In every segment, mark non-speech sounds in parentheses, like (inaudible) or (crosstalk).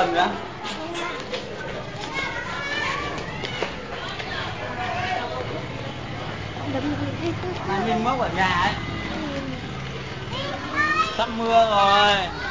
lần nữa. Mà nhìn mốc ở nhà ấy. Sắp mưa rồi.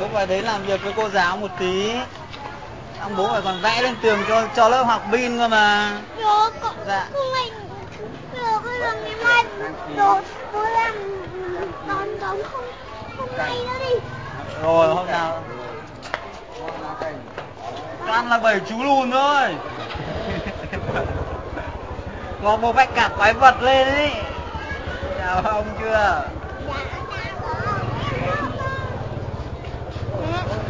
Bố phải đến làm việc với cô giáo một tí. Ông bố phải còn vẽ lên tường cho cho lớp học pin cơ mà. Bố, con, Dạ. con mình, bây giờ ngày mai bố, bố làm đón đón không, không may nữa đi. rồi hôm nào. Toàn là bảy chú lùn thôi. Có một bách cặp quái vật lên ấy chào ông chưa? Dạ rồi.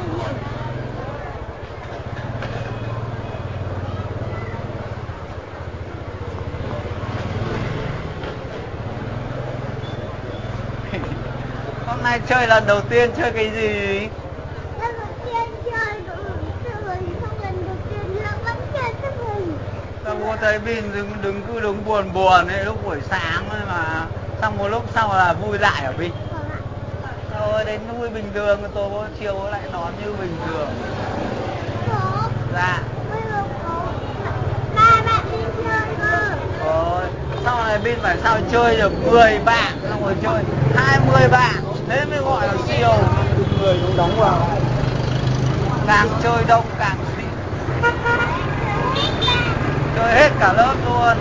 Mẹ. Hôm nay chơi lần đầu tiên chơi cái gì Lần đầu tiên chơi hình, xong lần đầu tiên nữa vẫn chơi xếp hình. Sao bố thấy Bin đứng, đứng cứ đứng buồn buồn ấy lúc buổi sáng ấy mà xong một lúc sau là vui lại hả Bin? Vâng ạ. Rồi đến vui bình thường tối bố chiều lại đón như bình thường. Bố, Dạ. Rồi. Sau này Bin phải sao chơi được 10 bạn xong rồi chơi 20 bạn thế mới gọi là siêu. người cũng đóng vào Càng chơi đông càng xịn. Chơi hết cả lớp luôn.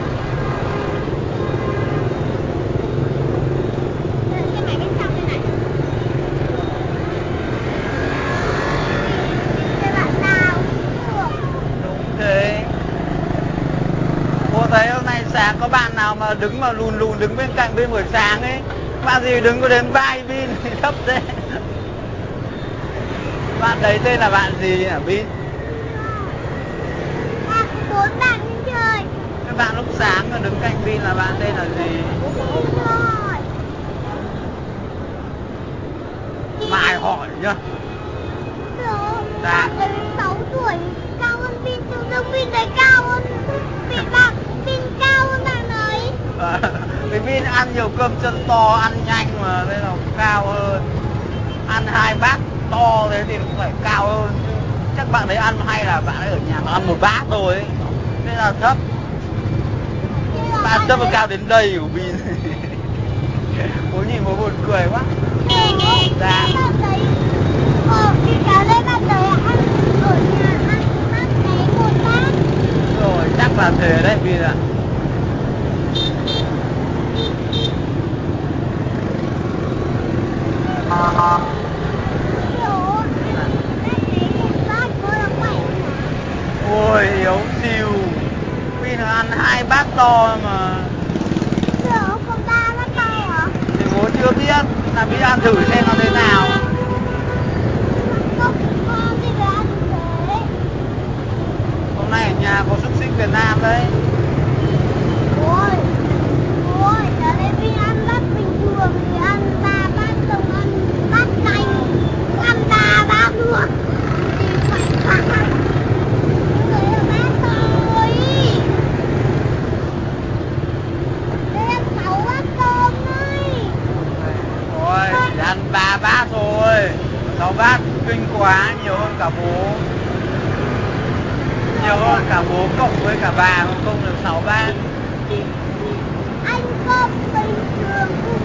Cô thấy hôm nay sáng có bạn nào mà đứng mà lùn lùn đứng bên cạnh bên buổi sáng ấy Bạn gì đứng có đến vai Bin thì (laughs) thấp thế Bạn đấy tên là bạn gì hả Bin? À, bốn bạn chơi. Cái bạn lúc sáng mà đứng cạnh Bin là bạn tên là gì? Mai hỏi nhá Vin ăn nhiều cơm chân to, ăn nhanh mà nên là cao hơn Ăn hai bát to thế thì cũng phải cao hơn chứ Chắc bạn đấy ăn hay là bạn ấy ở nhà mà ăn một bát thôi ấy Nên là thấp Bạn thấp và cao đến đây của Vin. (laughs) Bố nhìn bố buồn cười quá Dạ đấy ở nhà ăn một bát. Rồi chắc là thế đấy Vin ạ à bát đấy một bát có là khỏe mà. Ôi yếu xìu Bin ăn hai bát to mà Kiểu, còn ba bát to hả? Thì bố chưa biết là Bin ăn thử xem nó thế nào con. Hôm nay ở nhà có xúc xích Việt Nam đấy Ôi, ôi, giờ đây Vin ăn bát bình thường thì ăn ba bát xong ăn bát canh, ăn ba bát luôn. Thì phải quá. Người là bát thôi. Đây ăn sáu bát cơm đấy. Ôi chỉ ăn ba bát thôi sáu bát kinh quá nhiều hơn cả bố nhiều hơn cả bố cộng với cả bà mà không được sáu ba anh không bình thường.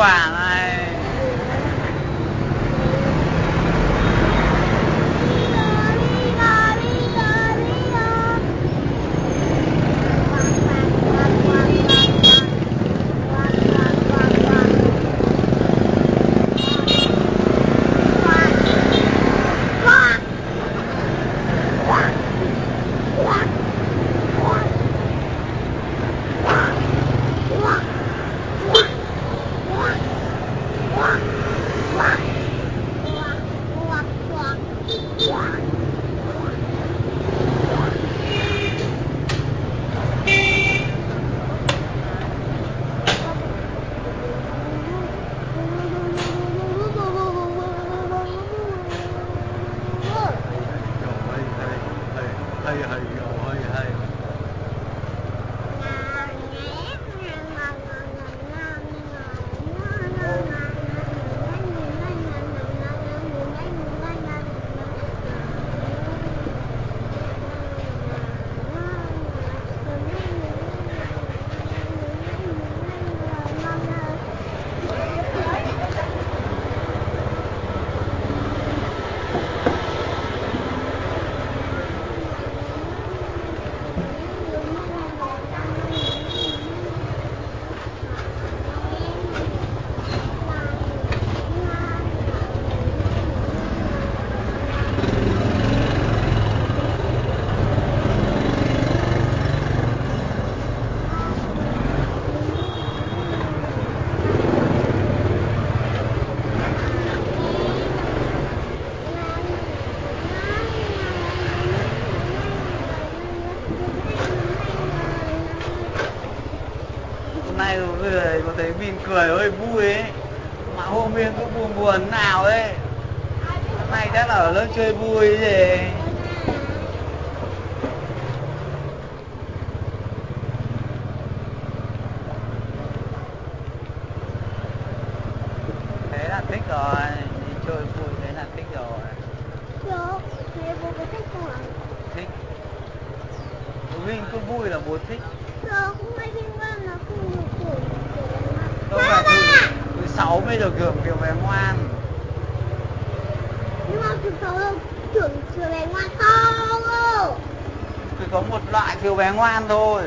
Chihuahua. Hay hay hay hay giờ có thấy Vin cười hơi vui ấy. Mà hôm Vin cứ buồn buồn nào ấy. Hôm nay chắc là ở lớp chơi vui gì thế là thích rồi đi chơi vui thế là thích rồi. Thích Vin cứ vui là bố thích. Không phải thứ, thứ sáu mới được hưởng kiểu bé ngoan. Nhưng mà thực sự là trưởng trường này ngoan không? Chỉ có một loại kiểu bé ngoan thôi